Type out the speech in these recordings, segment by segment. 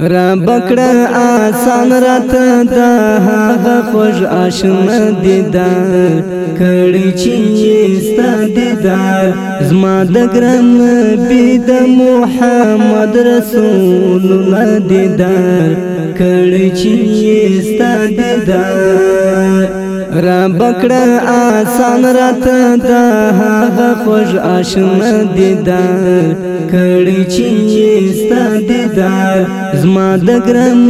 رب کړه آسان رات د هغه خوش آشنا دیدار کړي چې ست دیدار زما د ګران بي د محمد رسول الله دیدار کړي چې ست دیدار را بکړه آسان رات د هغه خوش آشنا دیدار کړي چې ستا دیدار زما د ګران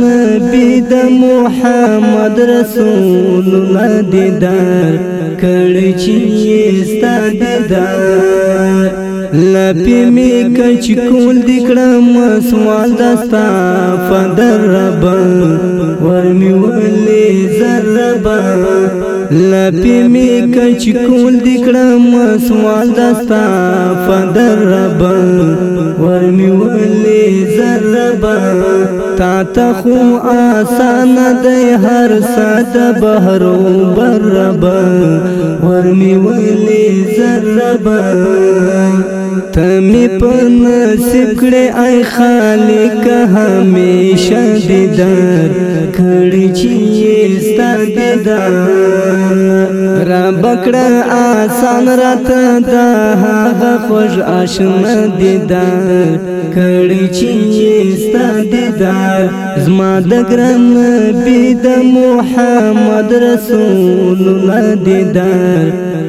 بي د محمد رسول الله دیدار کړي چې ستا دیدار لپی می کچ کول دکړم سوال دستا فدر رب ور می ولې زربا لپی می کچ کول دکړم سوال دستا فدر رب ور می ولې زرب تا ته خو آسان دی هر صد بهرو برب ور می ولې زرب می په نصیب کړې ای خالق همیشه دیدار کړی چې ستا دیدار را بکړه آسان رات دا هغه خوش آشنا دیدار کړی چې ستا دیدار زما د ګران بي د محمد رسول الله دیدار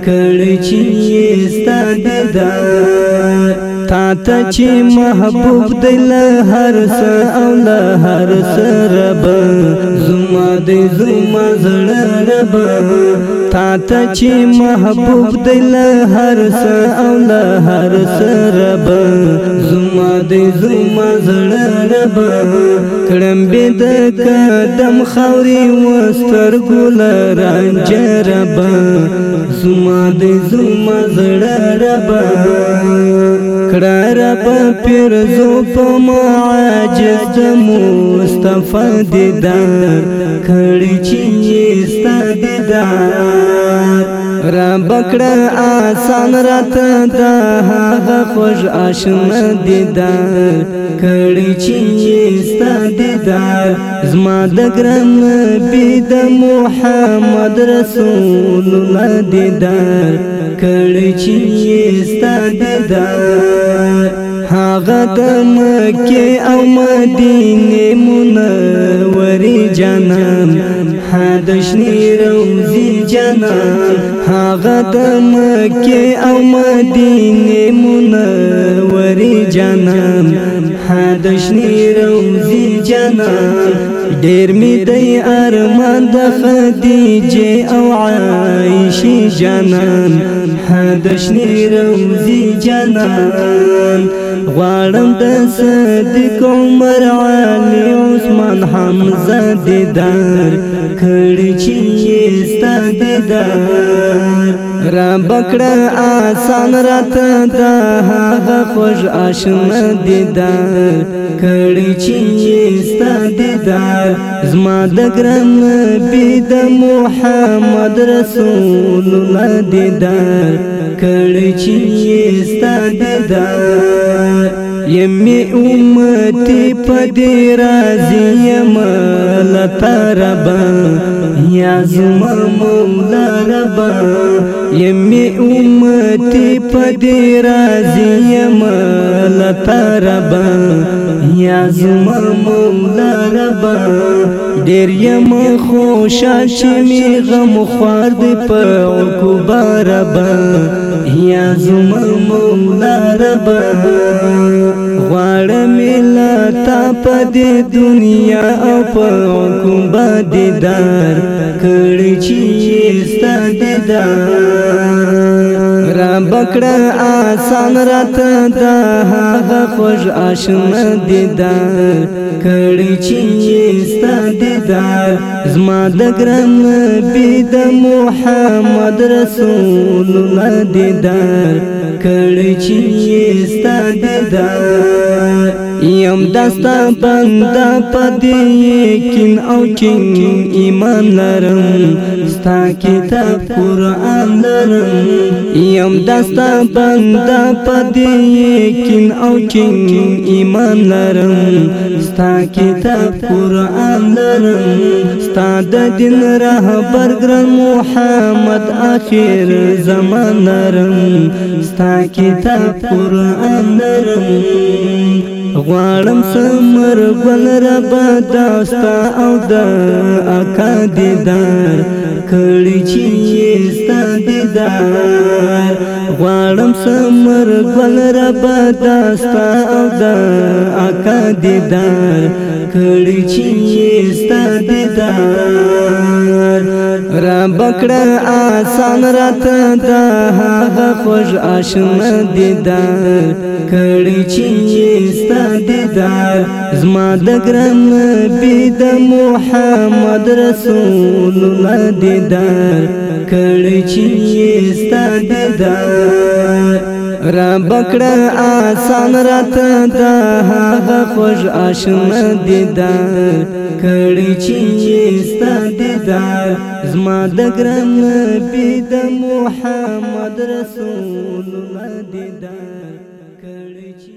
کړی چې ستا دیدار تا ته چې محبوب دل هر څه او له هر څه رب زما دې زما زړه رب تا ته چې محبوب دل هر څه او له هر څه رب زما دې زما زړه رب کړم به د قدم خوري وستر ګل رنج رب زما دې زما زړه رب به پیرزو په معاجز د مصطفی دیدار کړی چې ستا دیدار را بکړه آسان رات د هغه خوش آشنا دیدار کړی چې ستا دیدار زما د ګران بي د محمد رسول الله دیدار کړی چې ستا دیدار هغه د مکه او مدینه منورې جنان حدشنی روزي جنان هغه د مکه او مدینه منورې جنان حدشنی روزي جانا ډېر می دی ارمان د خدیجه او عائشه جانان حدشنی رمزي جانان غواړم د صدق عمر علي عثمان حمزه دیدار کړي چې ستا دیدار را بکړه آسان رات د هغه خوش آشنا دیدار کړي چې ستا دیدار زما د ګران بي د محمد رسول الله دیدار کړي چې ستا دیدار یمی امتی پدی رازی یم لتا ربا یازم مولا ربا یمی امتی پدی رازی یم لتا ربا یازم مولا ربا ډیر یم خوشا شمی غم خوار دی په عقوبه ربا یا زما مولا رب غواړه ملا تا په دې دنیا او په کوم باندې دار کړی چې ستاسو دیدار بکړه آسان رات د هغه خوش آشنا دیدار کړي چې ستا دیدار زما د ګران بي د محمد رسول الله دیدار کړي چې ستا دیدار یم دستا بندا پدې یقین او کین ایمان لرم ستا کتاب قران لرم یم دستا بندا پدې یقین او کین ایمان لرم ستا کتاب قران لرم ستا د دین رهبر ګر محمد اخر زمان لرم ستا کتاب قران لرم غوارم سمر بل ربا داستا او دا اکا دیدار کړي چې ستا دیدار غوارم سمر بل ربا داستا او دا اکا دیدار کړی چې ست دیدار را بکړه آسان رات د هغه خوش آشنا دیدار کړی چې ست دیدار زما د ګران بي د محمد رسول الله دیدار کړی چې ست دیدار را بکړه آسان رات دا هغه خوش آشنا دیدار کړي چې ستا دیدار زما د ګران نبی د محمد رسول الله دیدار کړي چې